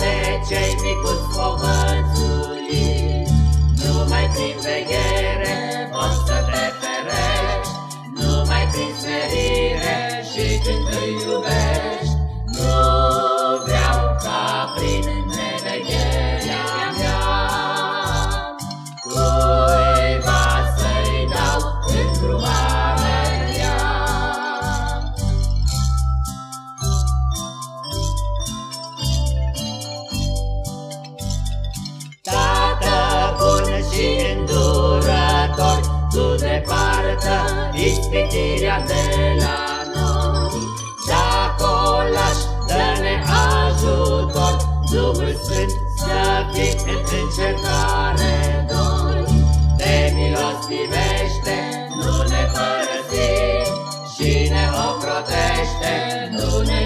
pe cei mici povățuit. Numai prin veghere poți să te ferești, numai prin smerire și când îi iubești, departă ispitirea de la noi. Dacă o lași, dă-ne ajutor, Duhul Sfânt să fii în încercare noi. Te milostivește, nu ne părăsi, Și ne ocrotește, nu ne